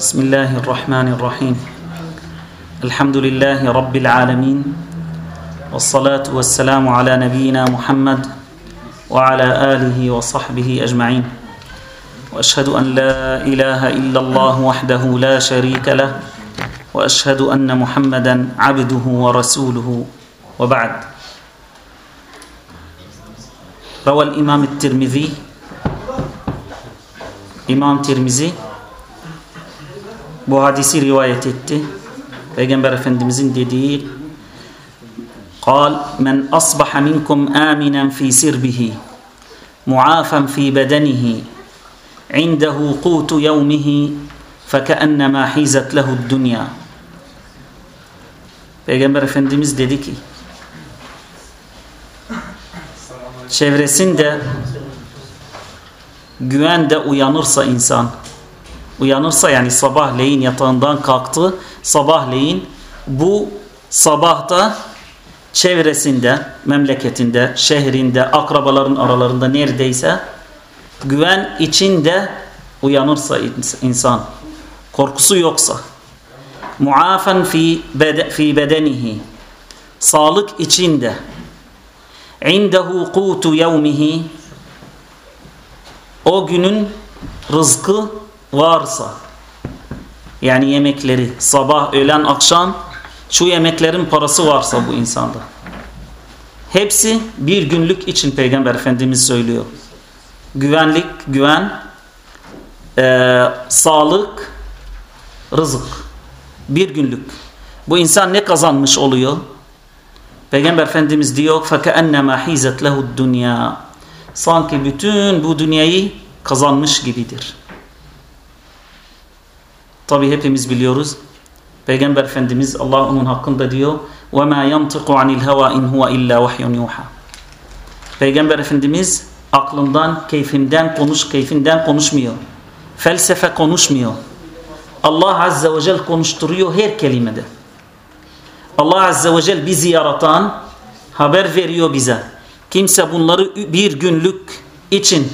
بسم الله الرحمن الرحيم. الحمد لله رب العالمين والصلاة والسلام على نبينا محمد وعلى آله وصحبه أجمعين. وأشهد أن لا إله إلا الله وحده لا شريك له وأشهد أن محمدا عبده ورسوله. وبعد. روى الإمام الترمذي İmam Tirmizi bu hadisi rivayet etti. Peygamber Efendimizin dediği قال من أصبح منكم آمنا في سربه معافا في بدنه عنده قوت يومه فكأنما حيزت له الدنيا Peygamber Efendimiz dedi ki çevresinde güvende uyanırsa insan uyanırsa yani sabahleyin yatağından kalktı sabahleyin bu sabahta çevresinde memleketinde şehrinde akrabaların aralarında neredeyse güven içinde uyanırsa insan korkusu yoksa muafen fi, bede, fi bedenihi sağlık içinde indehu kutu yevmihi o günün rızkı varsa yani yemekleri sabah öğlen akşam şu yemeklerin parası varsa bu insanda hepsi bir günlük için Peygamber Efendimiz söylüyor güvenlik güven e, sağlık rızık bir günlük bu insan ne kazanmış oluyor Peygamber Efendimiz diyor فَكَأَنَّمَا حِيزَتْ لَهُ الدُّنْيَا sanki bütün bu dünyayı kazanmış gibidir. Tabi hepimiz biliyoruz. Peygamber Efendimiz Allah onun hakkında diyor وَمَا يَنْطِقُ عَنِ الْهَوَا اِنْ هُوَ اِلَّا وَحْيٌ يُوحَى Peygamber Efendimiz aklından, keyfinden konuş, keyfinden konuşmuyor. Felsefe konuşmuyor. Allah Azze ve Celle konuşturuyor her kelimede. Allah Azze ve Celle bizi yaratan haber veriyor bize. Kimse bunları bir günlük için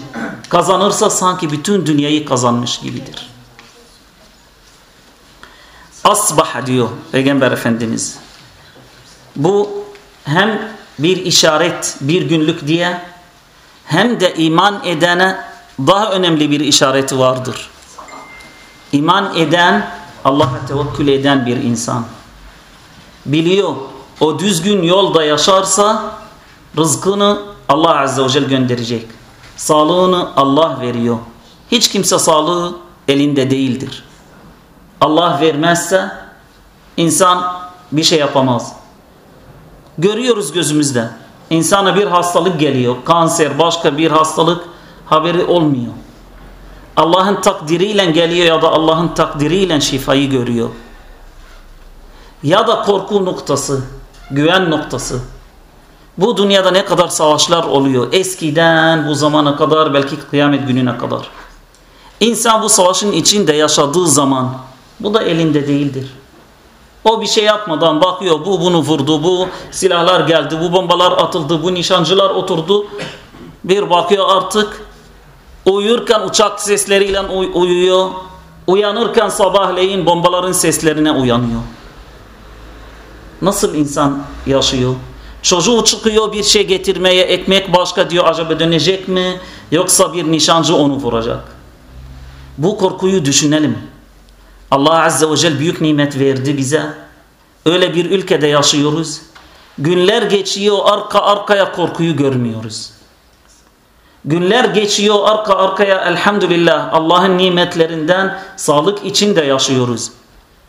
kazanırsa sanki bütün dünyayı kazanmış gibidir. Asbah diyor Peygamber Efendimiz. Bu hem bir işaret bir günlük diye hem de iman edene daha önemli bir işareti vardır. İman eden Allah'a tevekkül eden bir insan. Biliyor o düzgün yolda yaşarsa rızkını Allah Azze ve Celle gönderecek. Sağlığını Allah veriyor. Hiç kimse sağlığı elinde değildir. Allah vermezse insan bir şey yapamaz. Görüyoruz gözümüzde. İnsana bir hastalık geliyor. Kanser, başka bir hastalık haberi olmuyor. Allah'ın takdiriyle geliyor ya da Allah'ın takdiriyle şifayı görüyor. Ya da korku noktası, güven noktası. Bu dünyada ne kadar savaşlar oluyor. Eskiden bu zamana kadar belki kıyamet gününe kadar. İnsan bu savaşın içinde yaşadığı zaman bu da elinde değildir. O bir şey yapmadan bakıyor bu bunu vurdu, bu silahlar geldi, bu bombalar atıldı, bu nişancılar oturdu. Bir bakıyor artık uyurken uçak sesleriyle uy uyuyor. Uyanırken sabahleyin bombaların seslerine uyanıyor. Nasıl insan yaşıyor? Çocuğu çıkıyor bir şey getirmeye ekmek başka diyor acaba dönecek mi? Yoksa bir nişancı onu vuracak. Bu korkuyu düşünelim. Allah Azze ve Celle büyük nimet verdi bize. Öyle bir ülkede yaşıyoruz. Günler geçiyor arka arkaya korkuyu görmüyoruz. Günler geçiyor arka arkaya elhamdülillah Allah'ın nimetlerinden sağlık içinde yaşıyoruz.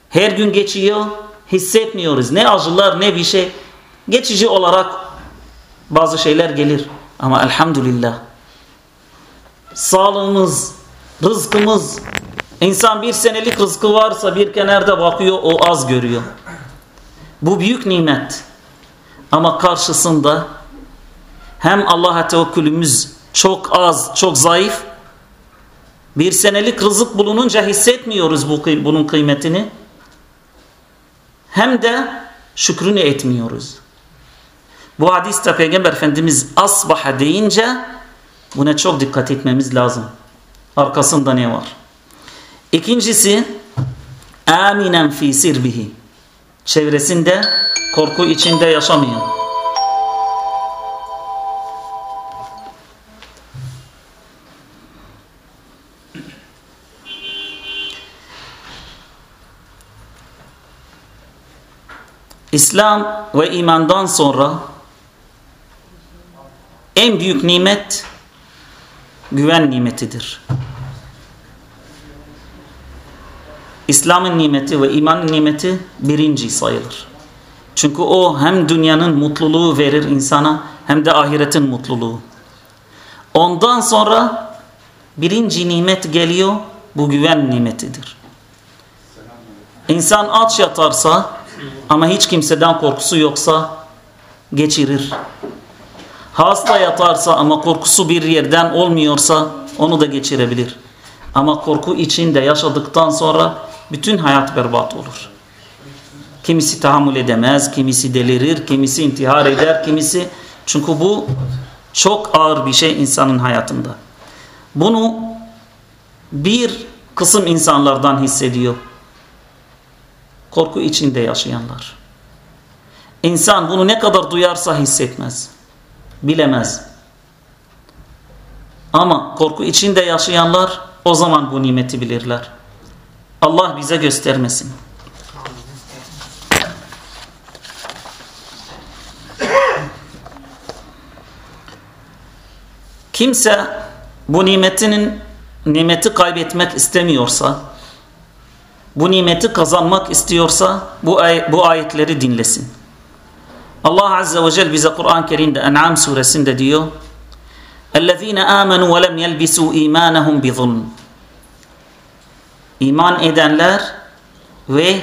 Her gün geçiyor hissetmiyoruz. Ne acılar ne bir şey. Geçici olarak bazı şeyler gelir. Ama elhamdülillah sağlığımız, rızkımız insan bir senelik rızkı varsa bir kenarda bakıyor o az görüyor. Bu büyük nimet. Ama karşısında hem Allah'a tevekkülümüz çok az, çok zayıf. Bir senelik rızık bulununca hissetmiyoruz bu, bunun kıymetini. Hem de şükrünü etmiyoruz. Bu hadiste Peygamber Efendimiz asbaha deyince buna çok dikkat etmemiz lazım. Arkasında ne var? İkincisi aminen fi sirbihi. Çevresinde korku içinde yaşamıyor. İslam ve imandan sonra en büyük nimet güven nimetidir. İslam'ın nimeti ve imanın nimeti birinci sayılır. Çünkü o hem dünyanın mutluluğu verir insana hem de ahiretin mutluluğu. Ondan sonra birinci nimet geliyor bu güven nimetidir. İnsan aç yatarsa ama hiç kimseden korkusu yoksa geçirir. Hasta yatarsa ama korkusu bir yerden olmuyorsa onu da geçirebilir. Ama korku içinde yaşadıktan sonra bütün hayat berbat olur. Kimisi tahammül edemez, kimisi delirir, kimisi intihar eder, kimisi... Çünkü bu çok ağır bir şey insanın hayatında. Bunu bir kısım insanlardan hissediyor. Korku içinde yaşayanlar. İnsan bunu ne kadar duyarsa hissetmez. Bilemez. Ama korku içinde yaşayanlar o zaman bu nimeti bilirler. Allah bize göstermesin. Kimse bu nimetinin nimeti kaybetmek istemiyorsa, bu nimeti kazanmak istiyorsa bu, ay bu ayetleri dinlesin. Allah Azze ve Celle bize Kur'an-ı Kerim'de En'am suresinde diyor اَلَّذ۪ينَ آمَنُوا وَلَمْ يَلْبِسُوا اِيمَانَهُمْ بِظُلْمٍ İman edenler ve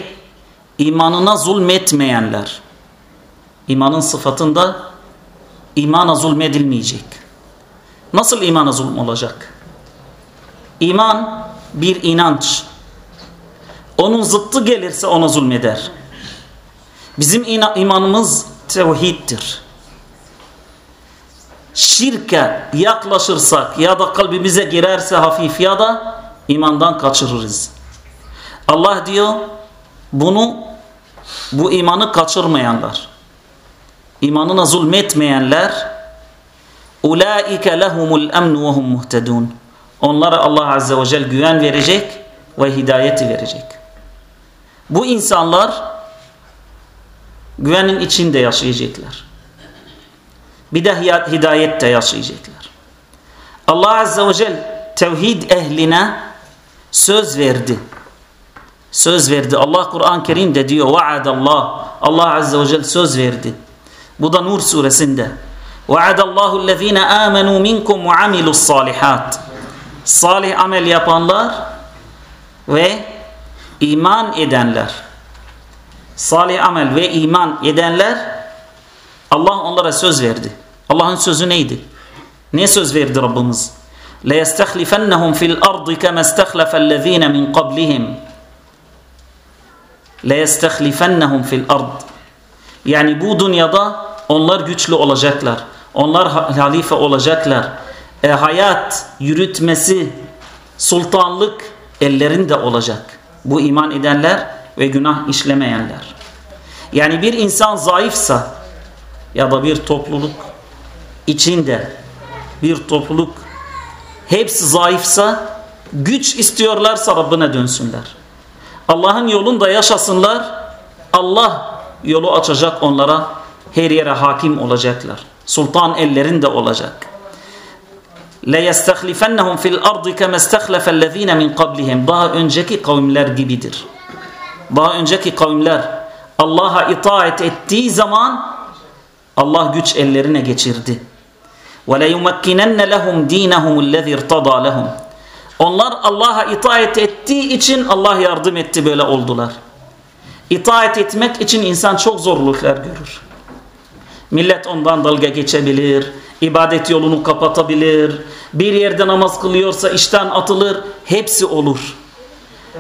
imanına zulmetmeyenler. İmanın sıfatında imana zulmedilmeyecek. Nasıl imana zulm olacak? İman bir inanç. Onun zıttı gelirse ona zulmeder. Bizim imanımız tevhiddir. Şirke yaklaşırsak ya da kalbimize girerse hafif ya da imandan kaçırırız. Allah diyor bunu bu imanı kaçırmayanlar imanına zulmetmeyenler ulaike lehumul emn ve hum muhtedun onlara Allah azze ve celle güven verecek ve hidayeti verecek. Bu insanlar güvenin içinde yaşayacaklar. Bir de hidayette yaşayacaklar. Allah azze ve celle tevhid ehline söz verdi. Söz verdi. Allah Kur'an-ı Kerim'de diyor vaadallah. Allah azze ve celle söz verdi. Bu da Nur suresinde. Vaadallahu allazina amenu minkum ve amilus salihat. Salih amel yapanlar ve iman edenler Salih amel ve iman edenler Allah onlara söz verdi. Allah'ın sözü neydi? Ne söz verdi Rabbimiz? لَيَسْتَخْلِفَنَّهُمْ فِي الْأَرْضِ كَمَا اسْتَخْلَفَ الَّذ۪ينَ مِنْ قَبْلِهِمْ لَيَسْتَخْلِفَنَّهُمْ فِي الْأَرْضِ Yani bu dünyada onlar güçlü olacaklar. Onlar halife olacaklar. E, hayat yürütmesi, sultanlık ellerinde olacak. Bu iman edenler ve günah işlemeyenler. Yani bir insan zayıfsa ya da bir topluluk içinde bir topluluk hepsi zayıfsa güç istiyorlarsa Rabbine dönsünler. Allah'ın yolunda yaşasınlar. Allah yolu açacak onlara. Her yere hakim olacaklar. Sultan ellerinde olacak. لَيَسْتَخْلِفَنَّهُمْ فِي الْأَرْضِ كَمَا اسْتَخْلَفَ الَّذ۪ينَ مِنْ قَبْلِهِمْ Daha önceki kavimler gibidir. Daha önceki kavimler Allah'a itaat ettiği zaman Allah güç ellerine geçirdi. وَلَيُمَكِّنَنَّ لَهُمْ دِينَهُمُ الَّذِي ارْتَضَى لَهُمْ Onlar Allah'a itaat ettiği için Allah yardım etti böyle oldular. İtaat etmek için insan çok zorluklar görür. Millet ondan dalga geçebilir, ibadet yolunu kapatabilir, bir yerde namaz kılıyorsa işten atılır, hepsi olur.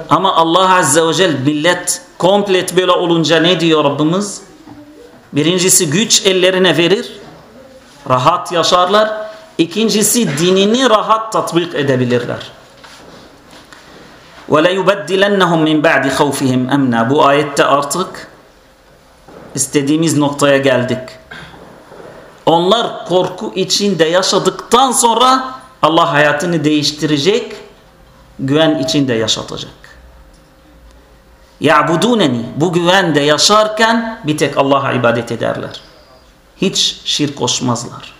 Ama Allah Azze ve Celle millet komplet böyle olunca ne diyor Rabbimiz? Birincisi güç ellerine verir, rahat yaşarlar. İkincisi dinini rahat tatbik edebilirler. وَلَيُبَدِّلَنَّهُمْ مِنْ بَعْدِ خَوْفِهِمْ اَمْنًا Bu ayette artık istediğimiz noktaya geldik. Onlar korku içinde yaşadıktan sonra Allah hayatını değiştirecek, güven içinde yaşatacak. Ya'buduneni bu güvende yaşarken bir tek Allah'a ibadet ederler. Hiç şirk koşmazlar.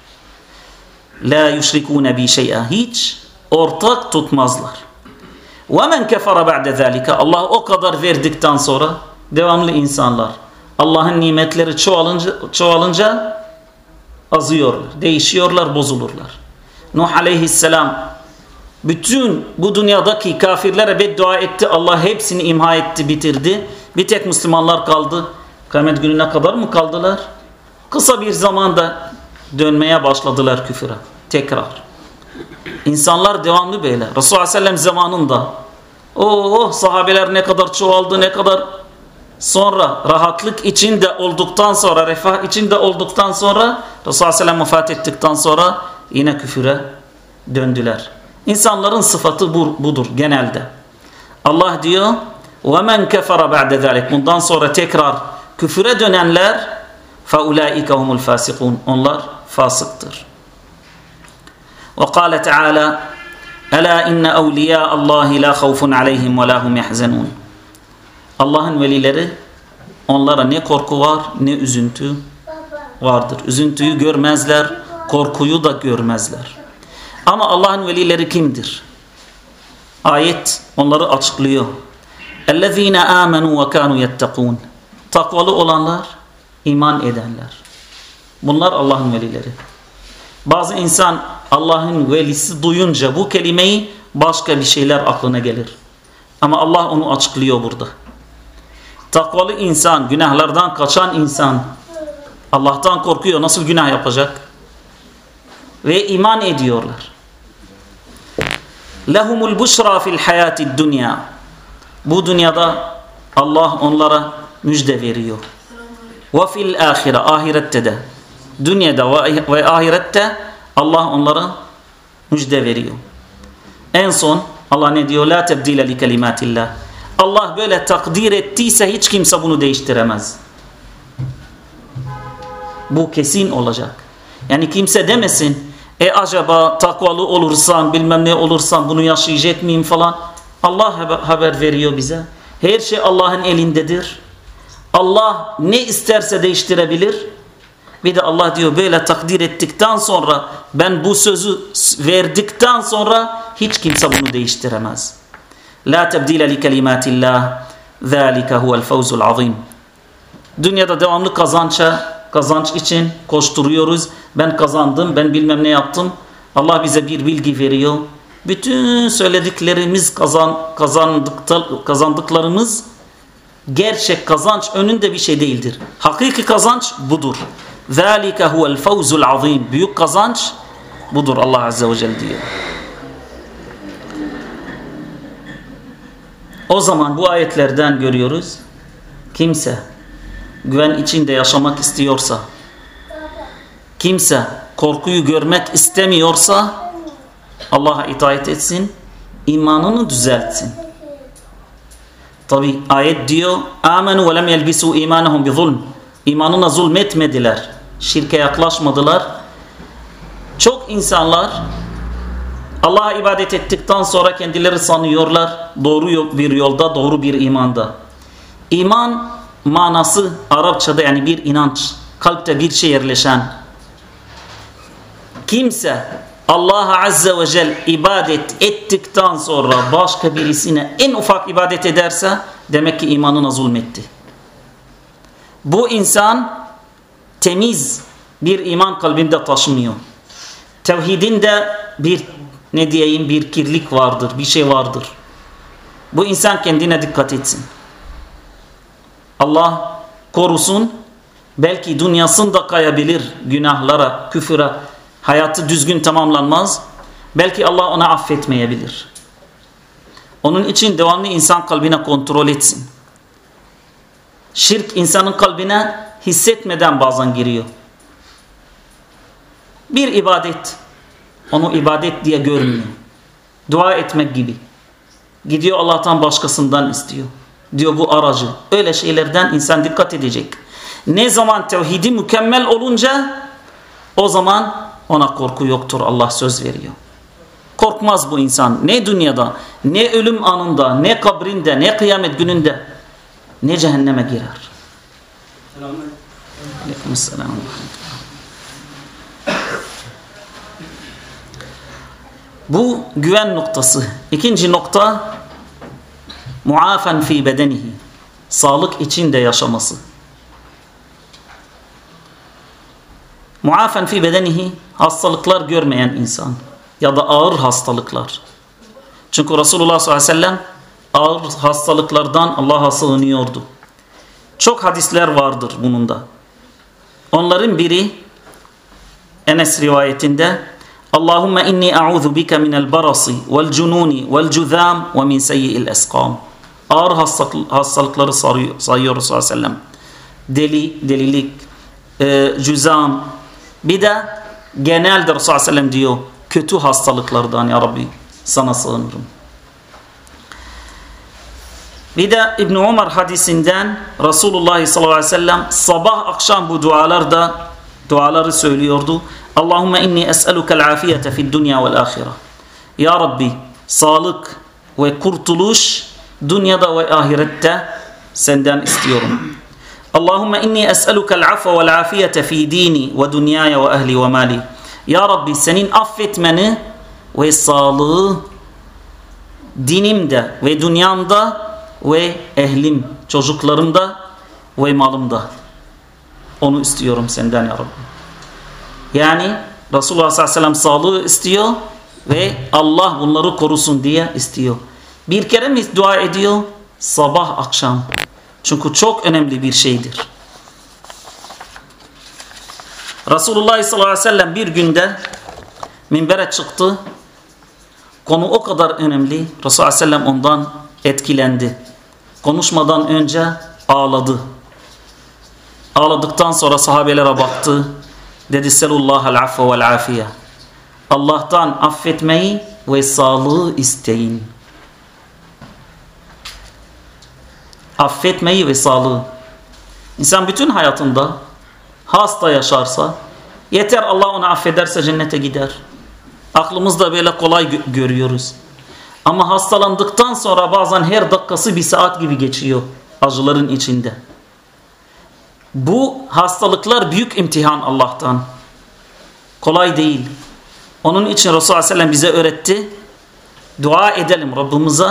La yüşrikune bi şey'a hiç ortak tutmazlar. Ve men kefara ba'de zalika Allah o kadar verdikten sonra devamlı insanlar Allah'ın nimetleri çoğalınca, çoğalınca azıyorlar, değişiyorlar, bozulurlar. Nuh aleyhisselam bütün bu dünyadaki kafirlere beddua etti. Allah hepsini imha etti, bitirdi. Bir tek Müslümanlar kaldı. Kıyamet gününe kadar mı kaldılar? Kısa bir zamanda dönmeye başladılar küfüre. Tekrar. İnsanlar devamlı böyle. Resulullah Sellem zamanında oh sahabeler ne kadar çoğaldı ne kadar sonra rahatlık içinde olduktan sonra refah içinde olduktan sonra Resulullah Sellem vefat ettikten sonra yine küfüre döndüler. İnsanların sıfatı bu, budur genelde. Allah diyor وَمَنْ كَفَرَ بَعْدَ ذَلِكَ Bundan sonra tekrar küfüre dönenler فَاُولَٰئِكَ هُمُ الْفَاسِقُونَ Onlar fasıktır. وقال تعالى ألا إن أولياء الله لا خوف عليهم ولا هم يحزنون Allah'ın velileri onlara ne korku var ne üzüntü vardır. Üzüntüyü görmezler, korkuyu da görmezler. Ama Allah'ın velileri kimdir? Ayet onları açıklıyor. اَلَّذ۪ينَ آمَنُوا وَكَانُوا يَتَّقُونَ Takvalı olanlar, iman edenler. Bunlar Allah'ın velileri. Bazı insan Allah'ın velisi duyunca bu kelimeyi başka bir şeyler aklına gelir. Ama Allah onu açıklıyor burada. Takvalı insan, günahlardan kaçan insan Allah'tan korkuyor. Nasıl günah yapacak? Ve iman ediyorlar. Lehumul bushra fil hayatid dunya. Bu dünyada Allah onlara müjde veriyor. Ve fil ahire, ahirette de. Dünyada ve ahirette Allah onlara müjde veriyor. En son Allah ne diyor? La tebdile li kelimatillah. Allah böyle takdir ettiyse hiç kimse bunu değiştiremez. Bu kesin olacak. Yani kimse demesin e acaba takvalı olursam bilmem ne olursam bunu yaşayacak mıyım falan. Allah haber veriyor bize. Her şey Allah'ın elindedir. Allah ne isterse değiştirebilir. Bir de Allah diyor böyle takdir ettikten sonra ben bu sözü verdikten sonra hiç kimse bunu değiştiremez. La tebdile li kelimatillah zalika huvel fawzul azim. Dünyada devamlı kazança, kazanç için koşturuyoruz. Ben kazandım, ben bilmem ne yaptım. Allah bize bir bilgi veriyor. Bütün söylediklerimiz kazan, kazandıklarımız gerçek kazanç önünde bir şey değildir. Hakiki kazanç budur. ذَٰلِكَ هُوَ الْفَوْزُ الْعَظِيمِ Büyük kazanç budur Allah Azze ve Celle diyor. O zaman bu ayetlerden görüyoruz. Kimse güven içinde yaşamak istiyorsa, kimse korkuyu görmek istemiyorsa Allah'a itaat etsin, imanını düzeltsin. Tabi ayet diyor, "Amenu ve lem yelbisu imanahum bi zulm." İmanına zulmetmediler şirke yaklaşmadılar. Çok insanlar Allah'a ibadet ettikten sonra kendileri sanıyorlar doğru bir yolda, doğru bir imanda. İman manası Arapçada yani bir inanç, kalpte bir şey yerleşen. Kimse Allah'a Azze ve Celle ibadet ettikten sonra başka birisine en ufak ibadet ederse demek ki imanına zulmetti. Bu insan temiz bir iman kalbinde taşımıyor. Tevhidinde bir ne diyeyim bir kirlik vardır, bir şey vardır. Bu insan kendine dikkat etsin. Allah korusun. Belki dünyasında kayabilir günahlara, küfüre. Hayatı düzgün tamamlanmaz. Belki Allah ona affetmeyebilir. Onun için devamlı insan kalbine kontrol etsin. Şirk insanın kalbine hissetmeden bazen giriyor. Bir ibadet onu ibadet diye görmüyor. Dua etmek gibi. Gidiyor Allah'tan başkasından istiyor. Diyor bu aracı. Öyle şeylerden insan dikkat edecek. Ne zaman tevhidi mükemmel olunca o zaman ona korku yoktur Allah söz veriyor. Korkmaz bu insan ne dünyada ne ölüm anında ne kabrinde ne kıyamet gününde ne cehenneme girer. Aleykümselam. Bu güven noktası. İkinci nokta muafen fi bedenihi. Sağlık içinde yaşaması. Muafen fi bedenihi hastalıklar görmeyen insan ya da ağır hastalıklar. Çünkü Resulullah sallallahu aleyhi ve sellem ağır hastalıklardan Allah'a sığınıyordu. Çok hadisler vardır bunun da. Onların biri Enes rivayetinde Allahümme inni a'udhu bika minel barasi vel cununi vel cüzam ve min seyyi'il eskam. Ağır hastalıkları sayıyor ve sellem. Deli, delilik, e, cüzam. Bir de genelde Resulullah sellem diyor kötü hastalıklardan ya Rabbi sana sığınırım. Bir de İbn Umar hadisinden Resulullah sallallahu aleyhi ve sellem sabah akşam bu dualarda duaları söylüyordu. Allahümme inni es'elukel afiyete fid dünya vel ahire. Ya Rabbi sağlık ve kurtuluş dünyada ve ahirette senden istiyorum. Allahümme inni es'elukel afve vel afiyete fi dini ve dünyaya ve ehli ve mali. Ya Rabbi senin affetmeni ve sağlığı dinimde ve dünyamda ve ehlim, çocuklarımda ve malımda. Onu istiyorum senden ya Rabbi. Yani Resulullah sallallahu aleyhi ve sellem sağlığı istiyor ve Allah bunları korusun diye istiyor. Bir kere mi dua ediyor? Sabah akşam. Çünkü çok önemli bir şeydir. Resulullah sallallahu aleyhi ve sellem bir günde minbere çıktı. Konu o kadar önemli. Resulullah aleyhi ve sellem ondan etkilendi. Konuşmadan önce ağladı. Ağladıktan sonra sahabelere baktı. Dedi selullahal affe vel afiye. Allah'tan affetmeyi ve sağlığı isteyin. Affetmeyi ve sağlığı. İnsan bütün hayatında hasta yaşarsa yeter Allah onu affederse cennete gider. Aklımızda böyle kolay görüyoruz. Ama hastalandıktan sonra bazen her dakikası bir saat gibi geçiyor acıların içinde. Bu hastalıklar büyük imtihan Allah'tan. Kolay değil. Onun için Resulullah Aleyhisselam bize öğretti. Dua edelim Rabbimize.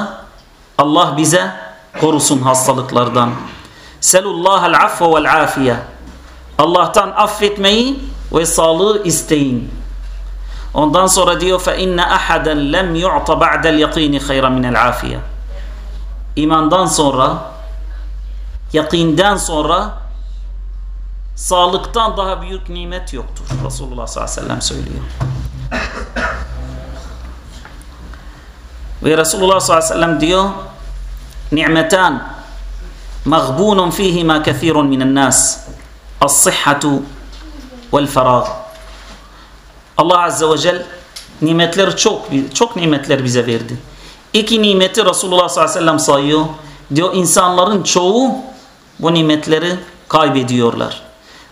Allah bize korusun hastalıklardan. Selullahal affe vel afiye. Allah'tan affetmeyi ve sağlığı isteyin. Ondan sonra diyor fe inne ahaden lem yu'ta ba'del yakini hayra minel afiye. İmandan sonra yakinden sonra sağlıktan daha büyük nimet yoktur. Resulullah sallallahu aleyhi ve sellem söylüyor. Ve Resulullah sallallahu aleyhi ve sellem diyor mağbunun fihima kethirun minen nas as-sihhatu vel farag Allah Azze ve Celle nimetleri çok çok nimetler bize verdi. İki nimeti Resulullah sallallahu aleyhi ve sellem sayıyor. Diyor insanların çoğu bu nimetleri kaybediyorlar.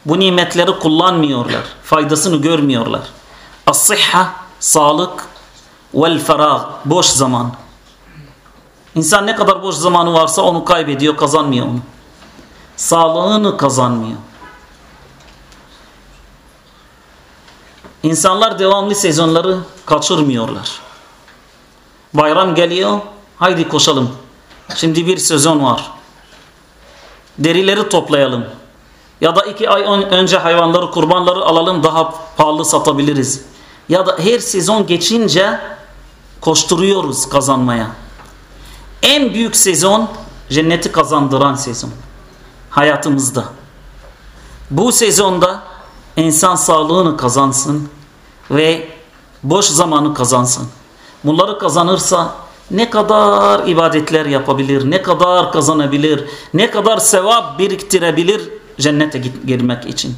Bu nimetleri kullanmıyorlar. Faydasını görmüyorlar. As-sihha, sağlık vel ferag, boş zaman. İnsan ne kadar boş zamanı varsa onu kaybediyor, kazanmıyor onu. Sağlığını kazanmıyor. İnsanlar devamlı sezonları kaçırmıyorlar. Bayram geliyor, haydi koşalım. Şimdi bir sezon var. Derileri toplayalım. Ya da iki ay önce hayvanları, kurbanları alalım daha pahalı satabiliriz. Ya da her sezon geçince koşturuyoruz kazanmaya. En büyük sezon cenneti kazandıran sezon. Hayatımızda. Bu sezonda insan sağlığını kazansın ve boş zamanı kazansın. Bunları kazanırsa ne kadar ibadetler yapabilir, ne kadar kazanabilir, ne kadar sevap biriktirebilir cennete girmek için.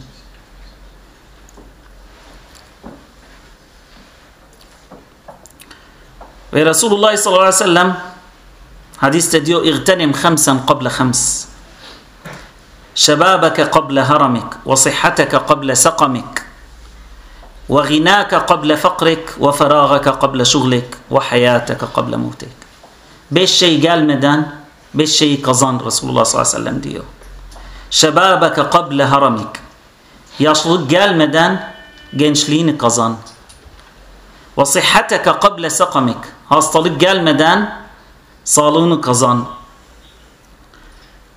Ve Resulullah sallallahu aleyhi ve sellem حديث استديو اغتنم خمسا قبل خمس. شبابك قبل هرمك وصحتك قبل سقمك وغناك قبل فقرك وفراغك قبل شغلك وحياتك قبل موتك. بيش شيء قال مدان؟ بيش شيء قزان رسول الله صلى الله عليه وسلم ديو. شبابك قبل هرمك. يا قال مدان؟ جنشلين قزان. وصحتك قبل سقمك. هاستلق قال مدان؟ Sağlığını kazan.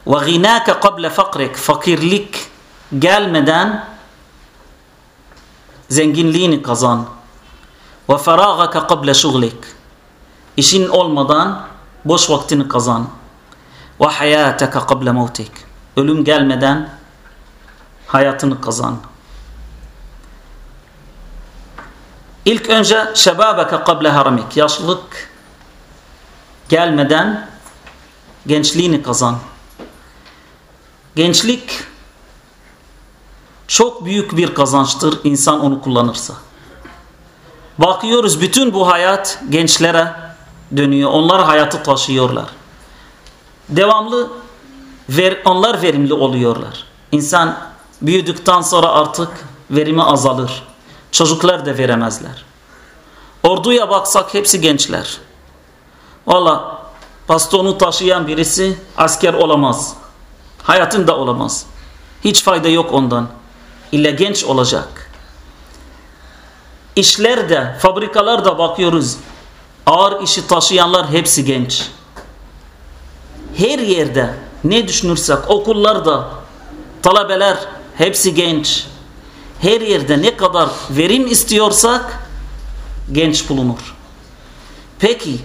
Ve ghinake kable fakrik. Fakirlik gelmeden zenginliğini kazan. Ve feragake kable şuglik. İşin olmadan boş vaktini kazan. Ve hayateke kable mevtik. Ölüm gelmeden hayatını kazan. İlk önce şebabeke kable haramik. Yaşlılık gelmeden gençliğini kazan. Gençlik çok büyük bir kazançtır insan onu kullanırsa. Bakıyoruz bütün bu hayat gençlere dönüyor. Onlar hayatı taşıyorlar. Devamlı ver, onlar verimli oluyorlar. İnsan büyüdükten sonra artık verimi azalır. Çocuklar da veremezler. Orduya baksak hepsi gençler. Valla pastonu taşıyan birisi asker olamaz. Hayatında olamaz. Hiç fayda yok ondan. İlla genç olacak. İşlerde, fabrikalarda bakıyoruz. Ağır işi taşıyanlar hepsi genç. Her yerde ne düşünürsek okullarda talebeler hepsi genç. Her yerde ne kadar verim istiyorsak genç bulunur. Peki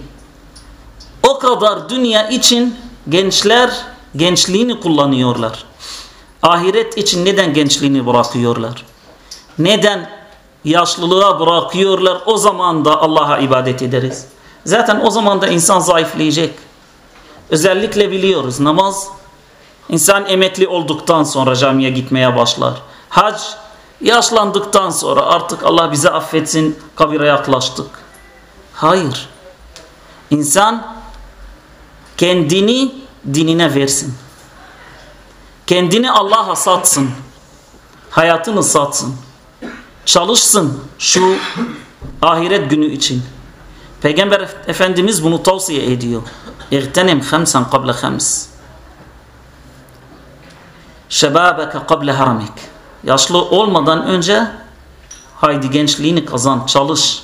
o kadar dünya için gençler gençliğini kullanıyorlar. Ahiret için neden gençliğini bırakıyorlar? Neden yaşlılığa bırakıyorlar? O zaman da Allah'a ibadet ederiz. Zaten o zaman da insan zayıflayacak. Özellikle biliyoruz namaz insan emekli olduktan sonra camiye gitmeye başlar. Hac yaşlandıktan sonra artık Allah bize affetsin kabire yaklaştık. Hayır. İnsan kendini dinine versin. Kendini Allah'a satsın. Hayatını satsın. Çalışsın şu ahiret günü için. Peygamber Efendimiz bunu tavsiye ediyor. İğtenim khamsan qabla khams. Şebabeke qabla haramik. Yaşlı olmadan önce haydi gençliğini kazan, çalış.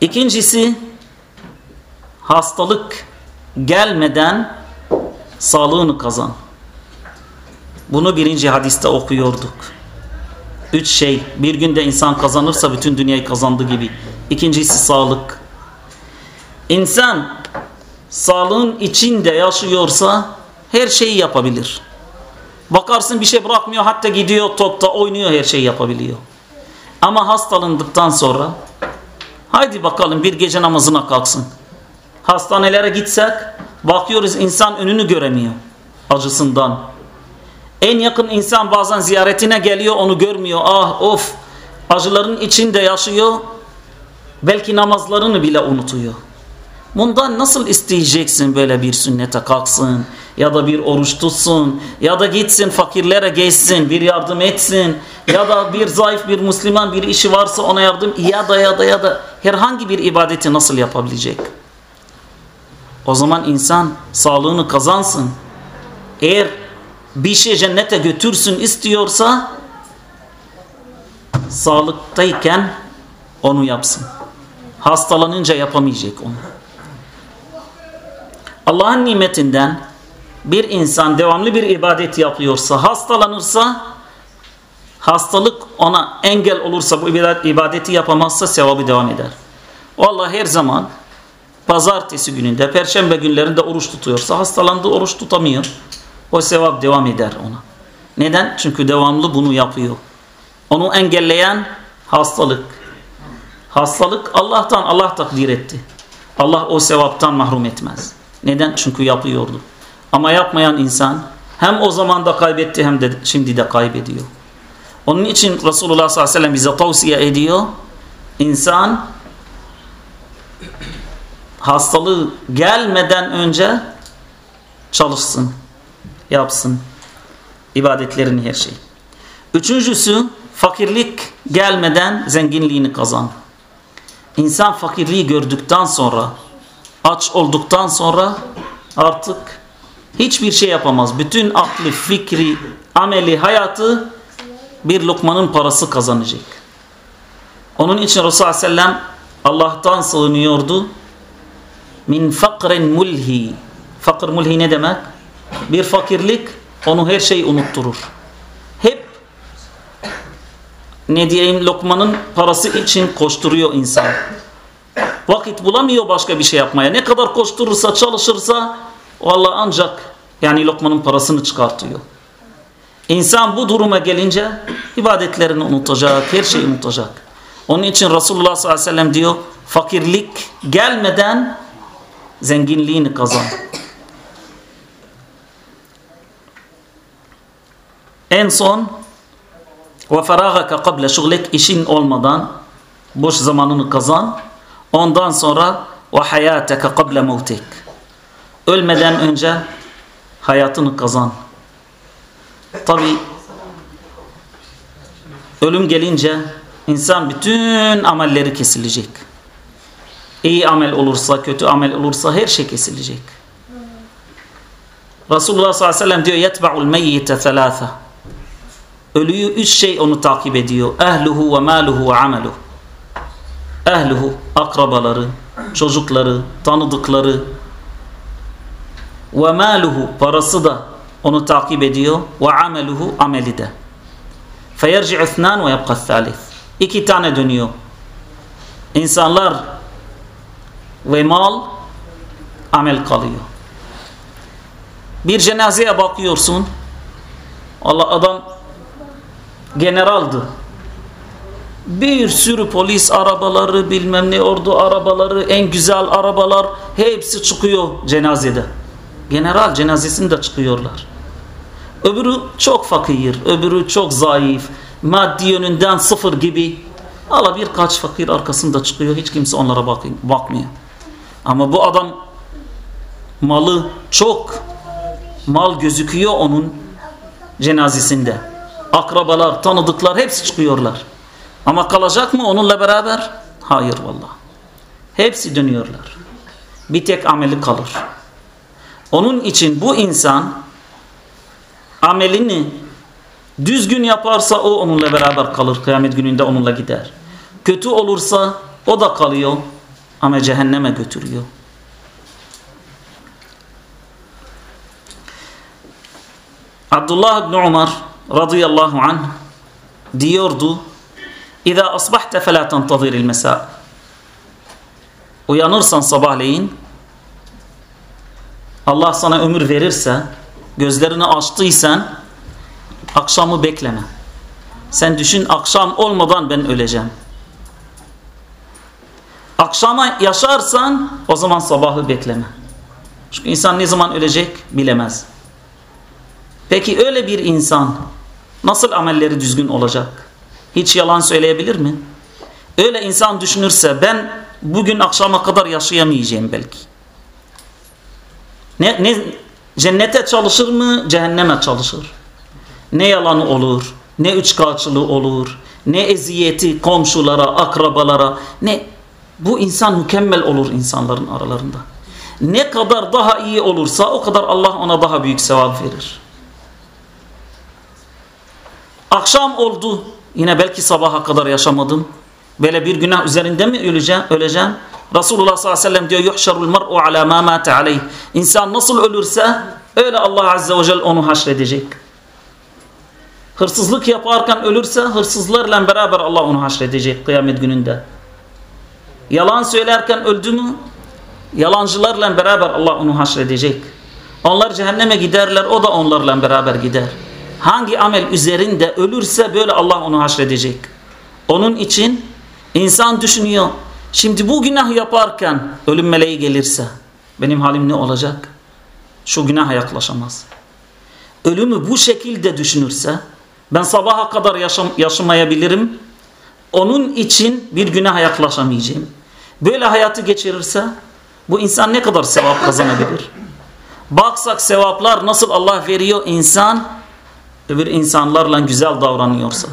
İkincisi hastalık gelmeden sağlığını kazan. Bunu birinci hadiste okuyorduk. Üç şey bir günde insan kazanırsa bütün dünyayı kazandı gibi. İkincisi sağlık. İnsan sağlığın içinde yaşıyorsa her şeyi yapabilir. Bakarsın bir şey bırakmıyor hatta gidiyor topta oynuyor her şeyi yapabiliyor. Ama hastalandıktan sonra haydi bakalım bir gece namazına kalksın. Hastanelere gitsek bakıyoruz insan önünü göremiyor acısından. En yakın insan bazen ziyaretine geliyor onu görmüyor. Ah of acıların içinde yaşıyor. Belki namazlarını bile unutuyor. Bundan nasıl isteyeceksin böyle bir sünnete kalksın ya da bir oruç tutsun ya da gitsin fakirlere geçsin bir yardım etsin ya da bir zayıf bir Müslüman bir işi varsa ona yardım ya da ya da ya da herhangi bir ibadeti nasıl yapabilecek? O zaman insan sağlığını kazansın. Eğer bir şey cennete götürsün istiyorsa sağlıktayken onu yapsın. Hastalanınca yapamayacak onu. Allah'ın nimetinden bir insan devamlı bir ibadet yapıyorsa, hastalanırsa, hastalık ona engel olursa, bu ibadeti yapamazsa sevabı devam eder. Vallahi her zaman pazartesi gününde, perşembe günlerinde oruç tutuyorsa, hastalandığı oruç tutamıyor. O sevap devam eder ona. Neden? Çünkü devamlı bunu yapıyor. Onu engelleyen hastalık. Hastalık Allah'tan Allah takdir etti. Allah o sevaptan mahrum etmez. Neden? Çünkü yapıyordu. Ama yapmayan insan hem o zaman da kaybetti hem de şimdi de kaybediyor. Onun için Resulullah sallallahu aleyhi ve sellem bize tavsiye ediyor. İnsan hastalığı gelmeden önce çalışsın, yapsın ibadetlerini her şey. Üçüncüsü fakirlik gelmeden zenginliğini kazan. İnsan fakirliği gördükten sonra, aç olduktan sonra artık hiçbir şey yapamaz. Bütün aklı, fikri, ameli, hayatı bir lokmanın parası kazanacak. Onun için Resulullah Sellem Allah'tan sığınıyordu. Min fakrin mulhi. Fakir mulhi ne demek? Bir fakirlik onu her şeyi unutturur. Hep ne diyeyim lokmanın parası için koşturuyor insan. Vakit bulamıyor başka bir şey yapmaya. Ne kadar koşturursa çalışırsa Allah ancak yani lokmanın parasını çıkartıyor. İnsan bu duruma gelince ibadetlerini unutacak, her şeyi unutacak. Onun için Resulullah sallallahu aleyhi ve sellem diyor fakirlik gelmeden zenginliğini kazan. En son ve feragaka kable şuglik işin olmadan boş zamanını kazan. Ondan sonra ve hayataka kable mevtik. Ölmeden önce hayatını kazan. Tabi ölüm gelince insan bütün amelleri kesilecek. İyi amel olursa, kötü amel olursa her şey kesilecek. Resulullah sallallahu aleyhi ve sellem diyor yetba'ul meyyite thelâtha. Ölüyü üç şey onu takip ediyor. Ehluhu ve maluhu ve ameluhu. Ehluhu, akrabaları, çocukları, tanıdıkları ve maluhu, parası da onu takip ediyor. Ve ameluhu, ameli de. Feyerci'u ithnan ve yabqa thalith. İki tane dönüyor. İnsanlar ve mal amel kalıyor. Bir cenazeye bakıyorsun. Allah adam generaldı. Bir sürü polis arabaları bilmem ne ordu arabaları en güzel arabalar hepsi çıkıyor cenazede. General cenazesinde çıkıyorlar. Öbürü çok fakir, öbürü çok zayıf, maddi yönünden sıfır gibi. Allah birkaç fakir arkasında çıkıyor, hiç kimse onlara bakmıyor. Ama bu adam malı çok, mal gözüküyor onun cenazesinde. Akrabalar, tanıdıklar hepsi çıkıyorlar. Ama kalacak mı onunla beraber? Hayır valla. Hepsi dönüyorlar. Bir tek ameli kalır. Onun için bu insan amelini düzgün yaparsa o onunla beraber kalır. Kıyamet gününde onunla gider. Kötü olursa o da kalıyor ama cehenneme götürüyor. Abdullah ibn Umar radıyallahu anh diyordu İza asbahte fela tentaziril mesa Uyanırsan sabahleyin Allah sana ömür verirse gözlerini açtıysan akşamı bekleme. Sen düşün akşam olmadan ben öleceğim. Akşama yaşarsan o zaman sabahı bekleme. Çünkü insan ne zaman ölecek bilemez. Peki öyle bir insan nasıl amelleri düzgün olacak? Hiç yalan söyleyebilir mi? Öyle insan düşünürse ben bugün akşama kadar yaşayamayacağım belki. Ne, ne cennete çalışır mı cehenneme çalışır. Ne yalanı olur, ne üçkağıtçılığı olur, ne eziyeti komşulara, akrabalara, ne bu insan mükemmel olur insanların aralarında. Ne kadar daha iyi olursa o kadar Allah ona daha büyük sevap verir. Akşam oldu. Yine belki sabaha kadar yaşamadım. Böyle bir günah üzerinde mi öleceğim? öleceğim? Resulullah sallallahu aleyhi ve sellem diyor yuhşarul mar'u ala ma mate aleyh. İnsan nasıl ölürse öyle Allah azze ve celle onu haşredecek. Hırsızlık yaparken ölürse hırsızlarla beraber Allah onu haşredecek kıyamet gününde. Yalan söylerken öldü mü yalancılarla beraber Allah onu haşredecek. Onlar cehenneme giderler o da onlarla beraber gider. Hangi amel üzerinde ölürse böyle Allah onu haşredecek. Onun için insan düşünüyor. Şimdi bu günah yaparken ölüm meleği gelirse benim halim ne olacak? Şu günaha yaklaşamaz. Ölümü bu şekilde düşünürse ben sabaha kadar yaşam, yaşamayabilirim. Onun için bir günaha yaklaşamayacağım. Böyle hayatı geçirirse Bu insan ne kadar sevap kazanabilir? Baksak sevaplar nasıl Allah veriyor insan öbür insanlarla güzel davranıyorsa.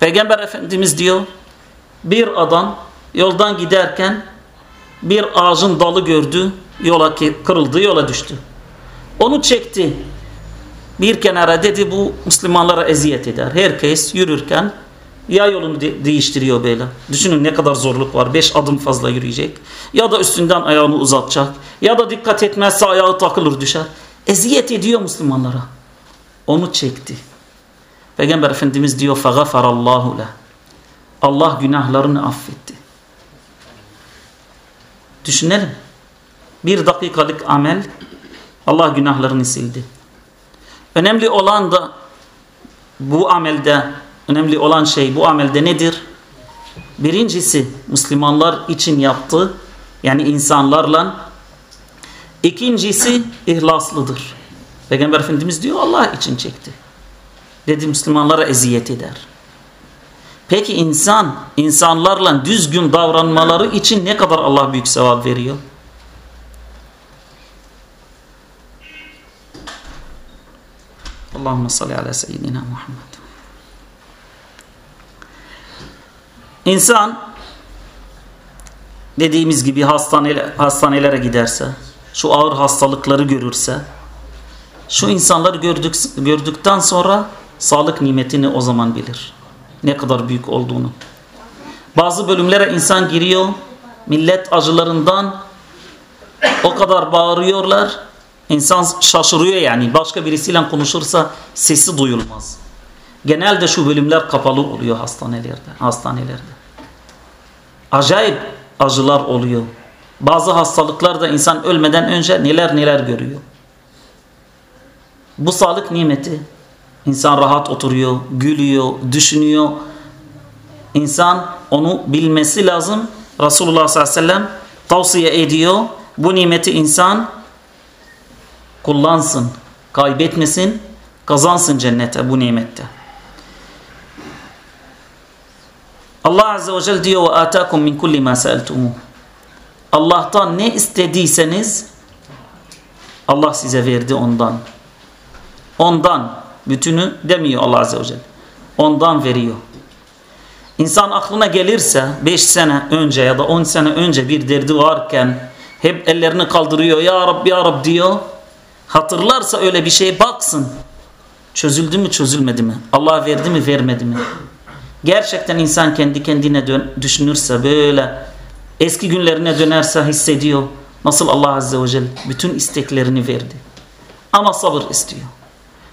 Peygamber Efendimiz diyor bir adam yoldan giderken bir ağacın dalı gördü yola kırıldı yola düştü. Onu çekti bir kenara dedi bu Müslümanlara eziyet eder. Herkes yürürken ya yolunu de değiştiriyor böyle. Düşünün ne kadar zorluk var. Beş adım fazla yürüyecek. Ya da üstünden ayağını uzatacak. Ya da dikkat etmezse ayağı takılır düşer. Eziyet ediyor Müslümanlara. Onu çekti. Peygamber Efendimiz diyor فَغَفَرَ اللّٰهُ لَهُ Allah günahlarını affetti. Düşünelim. Bir dakikalık amel Allah günahlarını sildi. Önemli olan da bu amelde önemli olan şey bu amelde nedir? Birincisi Müslümanlar için yaptı yani insanlarla. İkincisi ihlaslıdır. Peygamber Efendimiz diyor Allah için çekti. Dedi Müslümanlara eziyet eder. Peki insan insanlarla düzgün davranmaları için ne kadar Allah büyük sevap veriyor? Allahümme salli ala seyyidina Muhammed. İnsan dediğimiz gibi hastanelere, hastanelere giderse, şu ağır hastalıkları görürse, şu insanları gördük, gördükten sonra sağlık nimetini o zaman bilir. Ne kadar büyük olduğunu. Bazı bölümlere insan giriyor, millet acılarından o kadar bağırıyorlar, insan şaşırıyor yani. Başka birisiyle konuşursa sesi duyulmaz. Genelde şu bölümler kapalı oluyor hastanelerde. hastanelerde acayip acılar oluyor. Bazı hastalıklarda insan ölmeden önce neler neler görüyor. Bu sağlık nimeti. İnsan rahat oturuyor, gülüyor, düşünüyor. İnsan onu bilmesi lazım. Resulullah sallallahu aleyhi ve sellem tavsiye ediyor. Bu nimeti insan kullansın, kaybetmesin, kazansın cennete bu nimette. Allah Azze ve Celle diyor atakum min kulli ma sa'altumuh. Allah'tan ne istediyseniz Allah size verdi ondan. Ondan bütünü demiyor Allah Azze ve Celle. Ondan veriyor. İnsan aklına gelirse 5 sene önce ya da 10 sene önce bir derdi varken hep ellerini kaldırıyor. Ya Rab ya Rab diyor. Hatırlarsa öyle bir şey baksın. Çözüldü mü çözülmedi mi? Allah verdi mi vermedi mi? Gerçekten insan kendi kendine dön düşünürse böyle eski günlerine dönerse hissediyor. Nasıl Allah Azze ve Celle bütün isteklerini verdi. Ama sabır istiyor.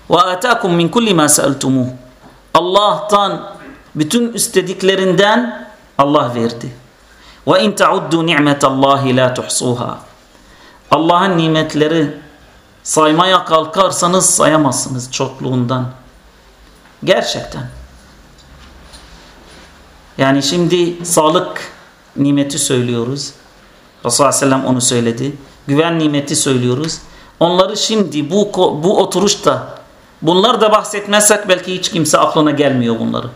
Atakum min kulli ma sa'altumuh. Allah'tan bütün istediklerinden Allah verdi. Ve in ta'uddu ni'metallahi la tuhsuha. Allah'ın nimetleri saymaya kalkarsanız sayamazsınız çokluğundan. Gerçekten. Yani şimdi sağlık nimeti söylüyoruz. Resulullah Aleyhisselam onu söyledi. Güven nimeti söylüyoruz. Onları şimdi bu, bu oturuşta bunlar da bahsetmezsek belki hiç kimse aklına gelmiyor bunları.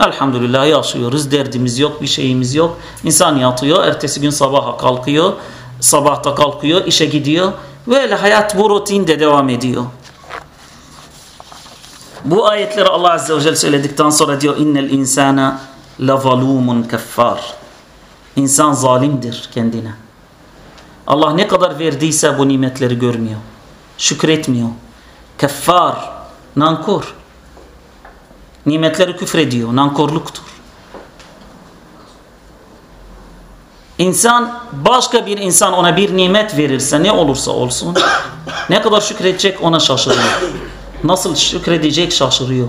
Elhamdülillah yaşıyoruz. Derdimiz yok, bir şeyimiz yok. İnsan yatıyor, ertesi gün sabaha kalkıyor. Sabahta kalkıyor, işe gidiyor. Böyle hayat bu rutinde devam ediyor. Bu ayetleri Allah Azze ve Celle söyledikten sonra diyor innel insana la zalumun keffar. İnsan zalimdir kendine. Allah ne kadar verdiyse bu nimetleri görmüyor. Şükretmiyor. Keffar, nankor. Nimetleri küfrediyor, nankorluktur. İnsan, başka bir insan ona bir nimet verirse ne olursa olsun, ne kadar şükredecek ona şaşırıyor. Nasıl şükredecek şaşırıyor.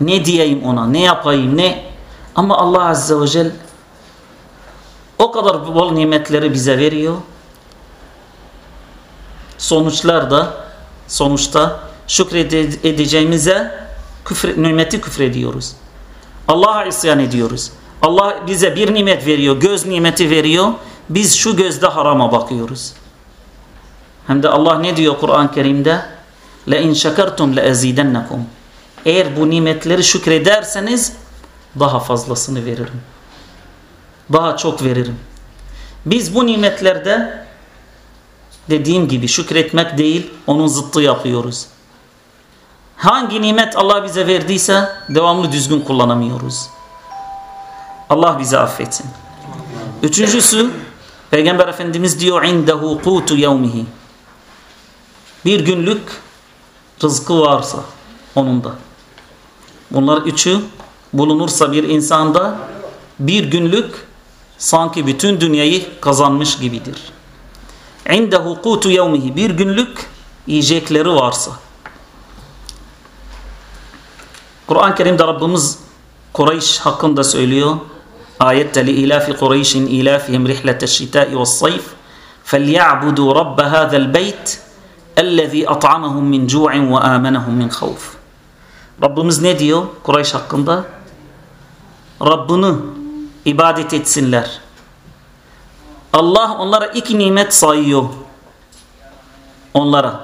Ne diyeyim ona, ne yapayım, ne ama Allah Azze ve Celle o kadar bol nimetleri bize veriyor. Sonuçlar da sonuçta şükredeceğimize küfür, nimeti küfrediyoruz. Allah'a isyan ediyoruz. Allah bize bir nimet veriyor, göz nimeti veriyor. Biz şu gözde harama bakıyoruz. Hem de Allah ne diyor Kur'an-ı Kerim'de? لَاِنْ شَكَرْتُمْ لَاَزِيدَنَّكُمْ Eğer bu nimetleri şükrederseniz daha fazlasını veririm. Daha çok veririm. Biz bu nimetlerde dediğim gibi şükretmek değil onun zıttı yapıyoruz. Hangi nimet Allah bize verdiyse devamlı düzgün kullanamıyoruz. Allah bizi affetsin. Üçüncüsü Peygamber Efendimiz diyor indehu kutu yevmihi. Bir günlük rızkı varsa onun da. Bunlar üçü bulunursa bir insanda bir günlük sanki bütün dünyayı kazanmış gibidir. İndehu kutu yevmihi. Bir günlük yiyecekleri varsa. Kur'an-ı Kerim'de Rabbimiz Kureyş hakkında söylüyor. Ayette li ilafi Kureyşin ilafihim rihlete şitai ve sayf فَلْيَعْبُدُوا رَبَّ هَذَا الْبَيْتِ اَلَّذ۪ي أَطْعَمَهُمْ مِنْ جُوعٍ وَآمَنَهُمْ مِنْ خَوْفٍ Rabbimiz ne diyor Kureyş hakkında? Rabbini ibadet etsinler. Allah onlara iki nimet sayıyor. Onlara.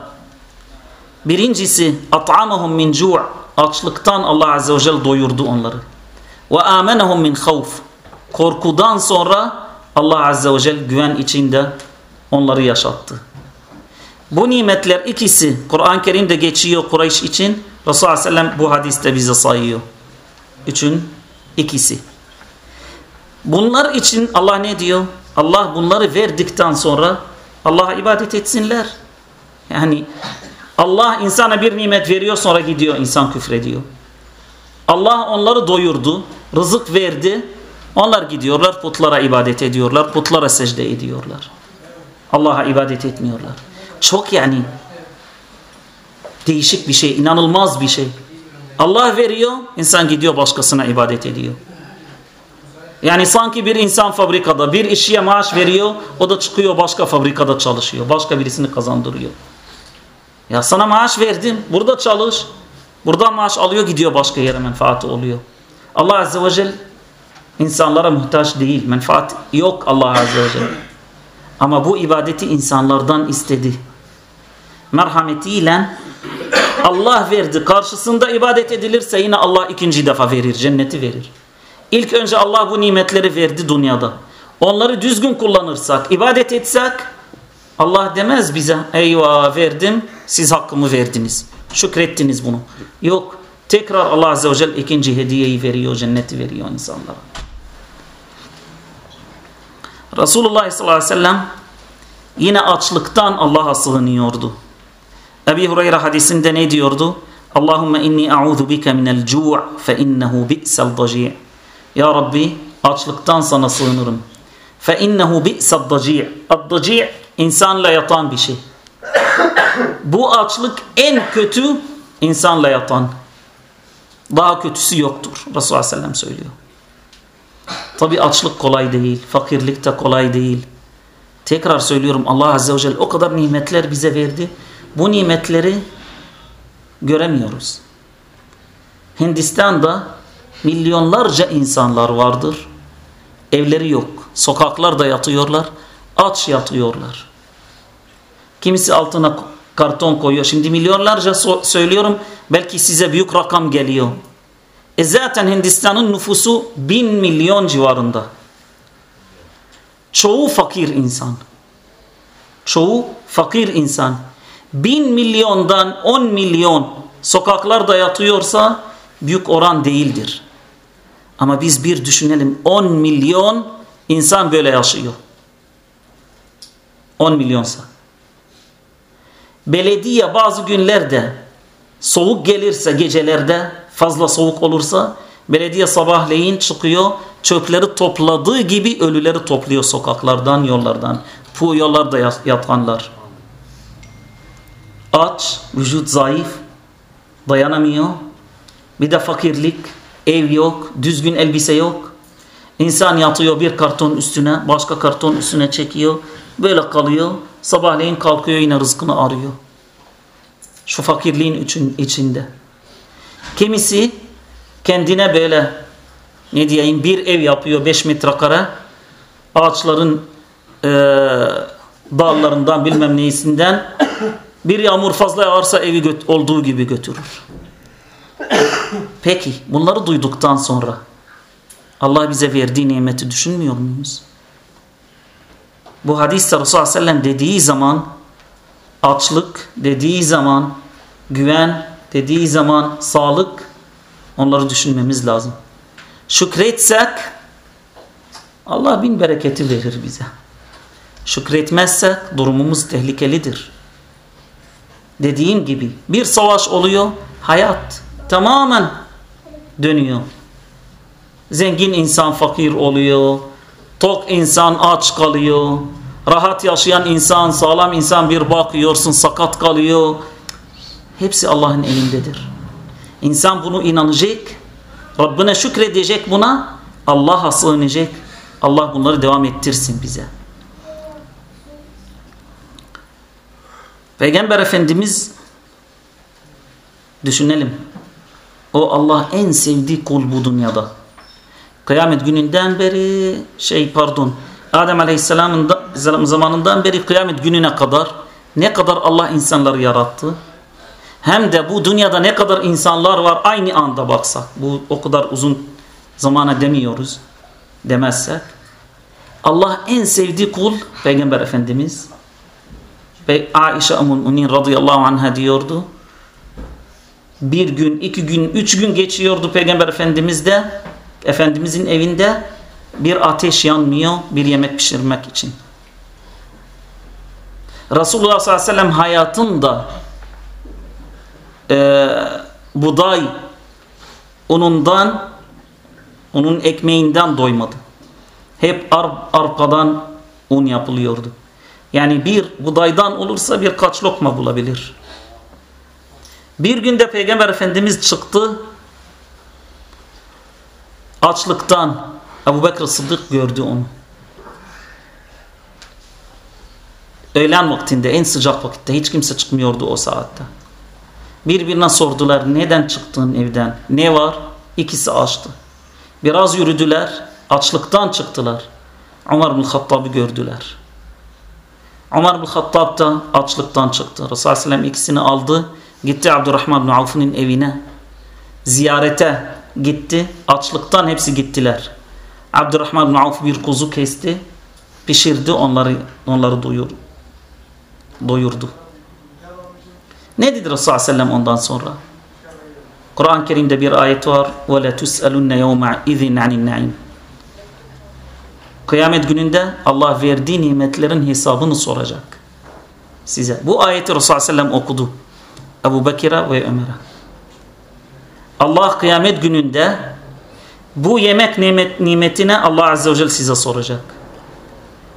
Birincisi at'amahum min cu' açlıktan Allah azze ve celle doyurdu onları. Ve amenahum min havf korkudan sonra Allah azze ve celle güven içinde onları yaşattı. Bu nimetler ikisi Kur'an-ı Kerim'de geçiyor Kureyş için. Resulullah Aleyhisselam bu hadiste bize sayıyor. Üçün ikisi. Bunlar için Allah ne diyor? Allah bunları verdikten sonra Allah'a ibadet etsinler. Yani Allah insana bir nimet veriyor sonra gidiyor insan küfrediyor. Allah onları doyurdu, rızık verdi. Onlar gidiyorlar putlara ibadet ediyorlar, putlara secde ediyorlar. Allah'a ibadet etmiyorlar. Çok yani değişik bir şey, inanılmaz bir şey. Allah veriyor, insan gidiyor başkasına ibadet ediyor. Yani sanki bir insan fabrikada bir işçiye maaş veriyor, o da çıkıyor başka fabrikada çalışıyor. Başka birisini kazandırıyor. Ya sana maaş verdim, burada çalış. Burada maaş alıyor gidiyor başka yere menfaati oluyor. Allah Azze ve Celle insanlara muhtaç değil. Menfaat yok Allah Azze ve Celle. Ama bu ibadeti insanlardan istedi. Merhametiyle Allah verdi. Karşısında ibadet edilirse yine Allah ikinci defa verir. Cenneti verir. İlk önce Allah bu nimetleri verdi dünyada. Onları düzgün kullanırsak, ibadet etsek Allah demez bize eyvah verdim siz hakkımı verdiniz. Şükrettiniz bunu. Yok. Tekrar Allah Azze ve Celle ikinci hediyeyi veriyor, cenneti veriyor insanlara. Resulullah sallallahu aleyhi ve sellem yine açlıktan Allah'a sığınıyordu. Ebi Hureyre hadisinde ne diyordu? Allahümme inni a'udhu bike minel cu' fe innehu bi'sel daci' Ya Rabbi açlıktan sana sığınırım. Fe innehu bi'sel daci' Ad-daci' insanla yatan bir şey. Bu açlık en kötü insanla yatan. Daha kötüsü yoktur. Resulullah sellem söylüyor. Tabi açlık kolay değil. Fakirlik de kolay değil. Tekrar söylüyorum Allah Azze ve Celle o kadar nimetler bize verdi. Bu nimetleri göremiyoruz. Hindistan'da milyonlarca insanlar vardır. Evleri yok. Sokaklarda yatıyorlar. Aç yatıyorlar. Kimisi altına karton koyuyor. Şimdi milyonlarca söylüyorum. Belki size büyük rakam geliyor. E zaten Hindistan'ın nüfusu bin milyon civarında. Çoğu fakir insan. Çoğu fakir insan. Bin milyondan on milyon sokaklarda yatıyorsa büyük oran değildir. Ama biz bir düşünelim 10 milyon insan böyle yaşıyor. 10 milyonsa. Belediye bazı günlerde soğuk gelirse gecelerde fazla soğuk olursa belediye sabahleyin çıkıyor çöpleri topladığı gibi ölüleri topluyor sokaklardan yollardan. Bu yollarda yatanlar. Aç, vücut zayıf, dayanamıyor. Bir de fakirlik, ev yok, düzgün elbise yok. İnsan yatıyor bir karton üstüne, başka karton üstüne çekiyor. Böyle kalıyor. Sabahleyin kalkıyor yine rızkını arıyor. Şu fakirliğin için, içinde. Kimisi kendine böyle ne diyeyim bir ev yapıyor 5 metrekare ağaçların e, dallarından bilmem neyisinden bir yağmur fazla yağarsa evi olduğu gibi götürür. Peki bunları duyduktan sonra Allah bize verdiği nimeti düşünmüyor muyuz? Bu hadiste Resulullah sellem dediği zaman açlık dediği zaman, güven dediği zaman, sağlık onları düşünmemiz lazım. Şükretsek Allah bin bereketi verir bize. Şükretmezsek durumumuz tehlikelidir. Dediğim gibi bir savaş oluyor, hayat tamamen dönüyor. Zengin insan fakir oluyor, tok insan aç kalıyor, rahat yaşayan insan, sağlam insan bir bakıyorsun sakat kalıyor. Hepsi Allah'ın elindedir. İnsan bunu inanacak, Rabbine şükredecek buna, Allah'a sığınacak. Allah bunları devam ettirsin bize. Peygamber Efendimiz düşünelim. O Allah en sevdiği kul bu dünyada. Kıyamet gününden beri şey pardon Adem Aleyhisselam'ın zamanından beri kıyamet gününe kadar ne kadar Allah insanları yarattı. Hem de bu dünyada ne kadar insanlar var aynı anda baksak. Bu o kadar uzun zamana demiyoruz. Demezsek. Allah en sevdiği kul Peygamber Efendimiz ve Aişe Emun radıyallahu anha diyordu. Bir gün, iki gün, üç gün geçiyordu Peygamber Efendimiz de Efendimizin evinde bir ateş yanmıyor bir yemek pişirmek için. Resulullah sallallahu aleyhi ve sellem hayatında e, buğday unundan onun ekmeğinden doymadı. Hep arp, arpadan un yapılıyordu. Yani bir buğdaydan olursa birkaç lokma bulabilir. Bir günde Peygamber Efendimiz çıktı. Açlıktan Ebu Bekir Sıddık gördü onu. Öğlen vaktinde en sıcak vakitte hiç kimse çıkmıyordu o saatte. Birbirine sordular neden çıktın evden? Ne var? İkisi açtı. Biraz yürüdüler. Açlıktan çıktılar. Ömer bin Hattab'ı gördüler. Ömer bin Hattab da açlıktan çıktı. Resulullah Aleyhisselam ikisini aldı. Gitti Abdurrahman bin Avf'ın evine. Ziyarete gitti. Açlıktan hepsi gittiler. Abdurrahman bin Avf bir kuzu kesti. Pişirdi onları onları doyur, doyurdu. Ne dedi Resulullah Aleyhisselam ondan sonra? Kur'an-ı Kerim'de bir ayet var. وَلَا تُسْأَلُنَّ يَوْمَ اِذٍ عَنِ النَّعِيمِ Kıyamet gününde Allah verdiği nimetlerin hesabını soracak. Size. Bu ayeti Resulullah Aleyhisselam okudu. Ebu Bekir'e ve Ömer'e. Allah kıyamet gününde bu yemek nimet, nimetine Allah Azze ve Celle size soracak.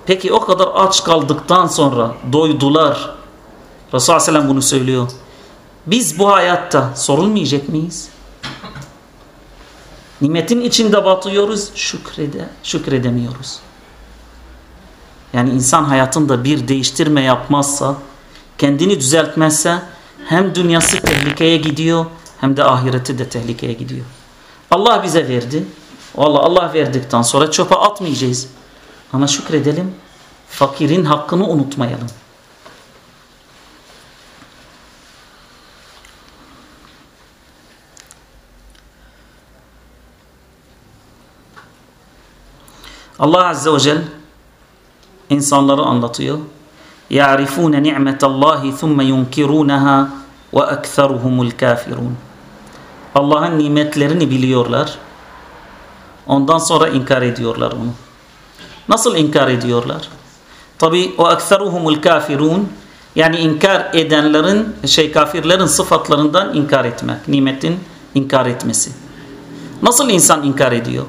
Peki o kadar aç kaldıktan sonra doydular. Resulullah Aleyhisselam bunu söylüyor. Biz bu hayatta sorulmayacak mıyız? Nimetin içinde batıyoruz, şükrede, şükredemiyoruz. Yani insan hayatında bir değiştirme yapmazsa, kendini düzeltmezse hem dünyası tehlikeye gidiyor hem de ahireti de tehlikeye gidiyor. Allah bize verdi. Allah Allah verdikten sonra çöpe atmayacağız. Ama şükredelim. Fakirin hakkını unutmayalım. Allah Azze ve Celle insanları anlatıyor. يَعْرِفُونَ نِعْمَةَ اللّٰهِ ثُمَّ يُنْكِرُونَهَا وَاَكْثَرُهُمُ الْكَافِرُونَ Allah'ın nimetlerini biliyorlar. Ondan sonra inkar ediyorlar onu. Nasıl inkar ediyorlar? Tabi o ekseruhumul kafirun yani inkar edenlerin şey kafirlerin sıfatlarından inkar etmek. Nimetin inkar etmesi. Nasıl insan inkar ediyor?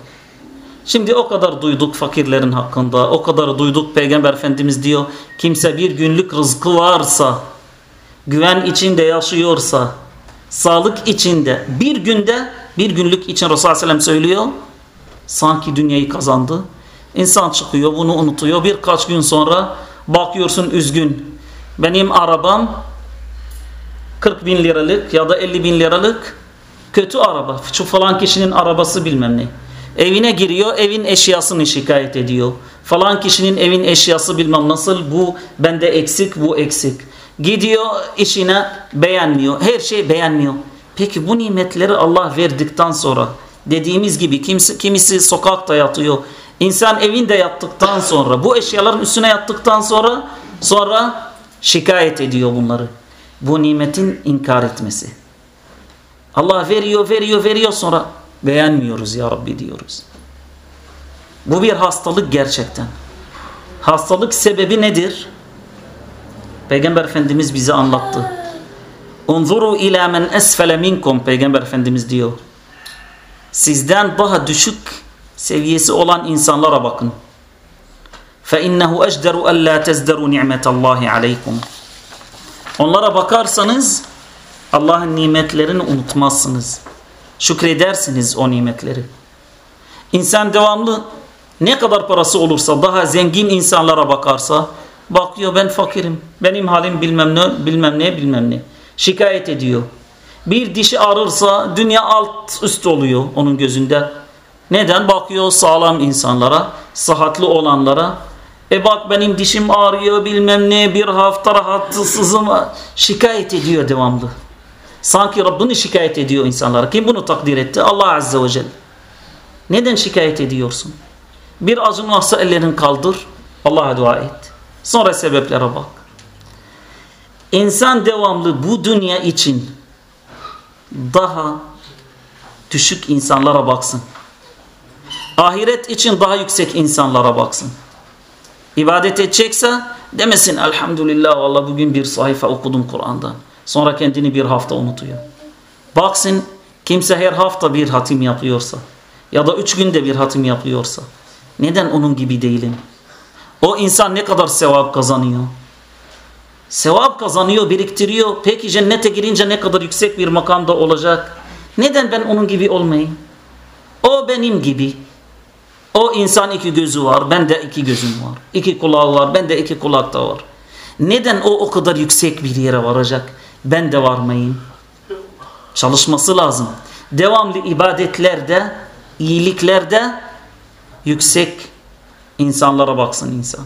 Şimdi o kadar duyduk fakirlerin hakkında, o kadar duyduk Peygamber Efendimiz diyor, kimse bir günlük rızkı varsa, güven içinde yaşıyorsa, sağlık içinde, bir günde, bir günlük için Resulullah Aleyhisselam söylüyor, sanki dünyayı kazandı. İnsan çıkıyor, bunu unutuyor, birkaç gün sonra bakıyorsun üzgün. Benim arabam 40 bin liralık ya da 50 bin liralık kötü araba. Şu falan kişinin arabası bilmem ne. Evine giriyor, evin eşyasını şikayet ediyor. Falan kişinin evin eşyası bilmem nasıl, bu bende eksik, bu eksik. Gidiyor işine beğenmiyor, her şey beğenmiyor. Peki bu nimetleri Allah verdikten sonra dediğimiz gibi kimisi, kimisi sokakta yatıyor. İnsan evinde yattıktan sonra bu eşyaların üstüne yattıktan sonra sonra Şikayet ediyor bunları. Bu nimetin inkar etmesi. Allah veriyor, veriyor, veriyor sonra beğenmiyoruz ya Rabbi diyoruz. Bu bir hastalık gerçekten. Hastalık sebebi nedir? Peygamber Efendimiz bize anlattı. Unzuru ila men esfele minkum Peygamber Efendimiz diyor. Sizden daha düşük seviyesi olan insanlara bakın. فَاِنَّهُ اَجْدَرُ أَلَّا تَزْدَرُوا نِعْمَةَ اللّٰهِ عَلَيْكُمْ Onlara bakarsanız Allah'ın nimetlerini unutmazsınız. Şükredersiniz o nimetleri. İnsan devamlı ne kadar parası olursa daha zengin insanlara bakarsa bakıyor ben fakirim. Benim halim bilmem ne bilmem ne bilmem ne. Şikayet ediyor. Bir dişi ağrırsa dünya alt üst oluyor onun gözünde. Neden? Bakıyor sağlam insanlara, sıhhatli olanlara. E bak benim dişim ağrıyor bilmem ne bir hafta rahatsızım. Şikayet ediyor devamlı. Sanki Rabbini şikayet ediyor insanlara. Kim bunu takdir etti? Allah Azze ve Celle. Neden şikayet ediyorsun? Bir acın varsa ellerini kaldır. Allah'a dua et. Sonra sebeplere bak. İnsan devamlı bu dünya için daha düşük insanlara baksın. Ahiret için daha yüksek insanlara baksın. İbadet edecekse demesin elhamdülillah valla bugün bir sayfa okudum Kur'an'dan. Sonra kendini bir hafta unutuyor. Baksın kimse her hafta bir hatim yapıyorsa ya da üç günde bir hatim yapıyorsa neden onun gibi değilim? O insan ne kadar sevap kazanıyor? Sevap kazanıyor, biriktiriyor. Peki cennete girince ne kadar yüksek bir makamda olacak? Neden ben onun gibi olmayayım? O benim gibi. O insan iki gözü var, ben de iki gözüm var. İki kulağı var, ben de iki kulakta var. Neden o o kadar yüksek bir yere varacak? Ben de varmayayım. Çalışması lazım. Devamlı ibadetlerde, iyiliklerde yüksek insanlara baksın insan.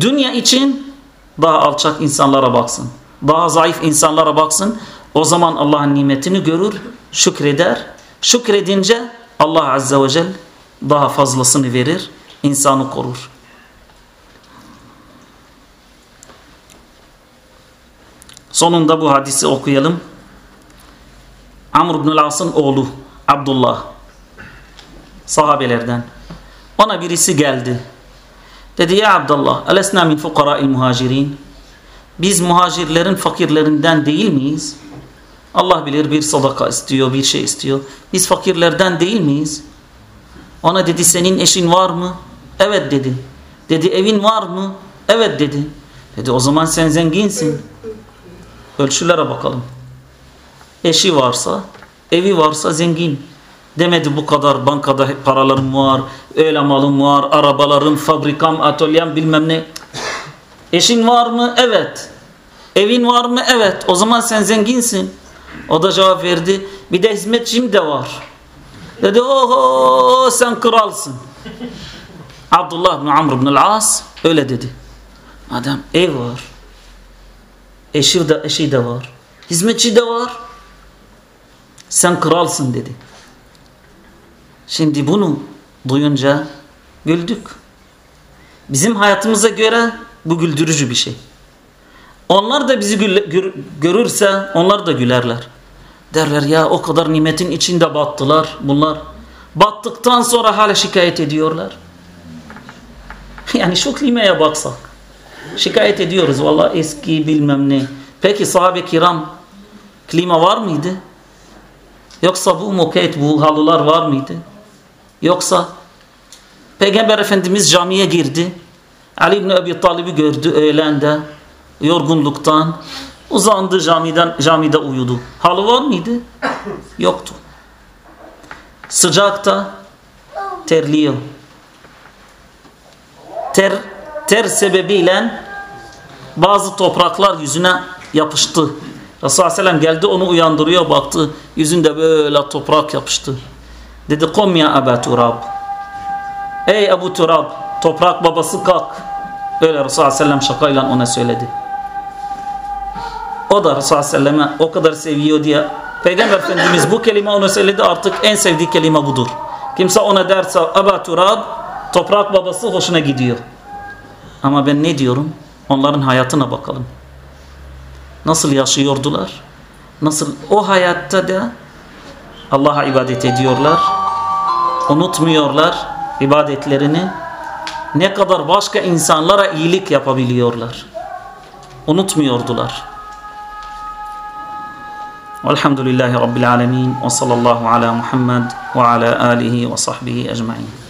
Dünya için daha alçak insanlara baksın. Daha zayıf insanlara baksın. O zaman Allah'ın nimetini görür, şükreder. Şükredince Allah Azze ve Celle daha fazlasını verir, insanı korur. Sonunda bu hadisi okuyalım. Amr ibn As'ın oğlu Abdullah sahabelerden. Ona birisi geldi. Dedi ya Abdullah elesna min fukara'il muhacirin biz muhacirlerin fakirlerinden değil miyiz? Allah bilir bir sadaka istiyor, bir şey istiyor. Biz fakirlerden değil miyiz? Ona dedi senin eşin var mı? Evet dedi. Dedi evin var mı? Evet dedi. Dedi o zaman sen zenginsin. Ölçülere bakalım. Eşi varsa, evi varsa zengin. Demedi bu kadar bankada paralarım var, öyle malım var, arabalarım, fabrikam, atölyem bilmem ne. Eşin var mı? Evet. Evin var mı? Evet. O zaman sen zenginsin. O da cevap verdi. Bir de hizmetçim de var. Dedi oho sen kralsın. Abdullah bin Amr bin As öyle dedi. Adam ev var. Eşi de, eşi de var. Hizmetçi de var. Sen kralsın dedi. Şimdi bunu duyunca güldük. Bizim hayatımıza göre bu güldürücü bir şey. Onlar da bizi görürse onlar da gülerler. Derler ya o kadar nimetin içinde battılar bunlar. Battıktan sonra hala şikayet ediyorlar. Yani şu klimaya baksak. Şikayet ediyoruz valla eski bilmem ne. Peki sahabe kiram klima var mıydı? Yoksa bu moket bu halılar var mıydı? Yoksa Peygamber Efendimiz camiye girdi. Ali İbni Ebi Talib'i gördü öğlende yorgunluktan uzandı camiden, camide uyudu. Halı var mıydı? Yoktu. Sıcakta terliyor. Ter, ter sebebiyle bazı topraklar yüzüne yapıştı. Resulullah Aleyhisselam geldi onu uyandırıyor baktı yüzünde böyle toprak yapıştı. Dedi kom ya Ebu Turab. Ey Ebu Turab toprak babası kalk. Öyle Resulullah Aleyhisselam şakayla ona söyledi. O da Resulullah Aleyhisselam'ı o kadar seviyor diye Peygamber Efendimiz bu kelime ona söyledi artık en sevdiği kelime budur. Kimse ona derse Ebu Turab toprak babası hoşuna gidiyor. Ama ben ne diyorum? Onların hayatına bakalım. Nasıl yaşıyordular? Nasıl o hayatta da Allah'a ibadet ediyorlar. Unutmuyorlar ibadetlerini. Ne kadar başka insanlara iyilik yapabiliyorlar. Unutmuyordular. Velhamdülillahi Rabbil alemin ve sallallahu ala Muhammed ve ala alihi ve sahbihi ecmain.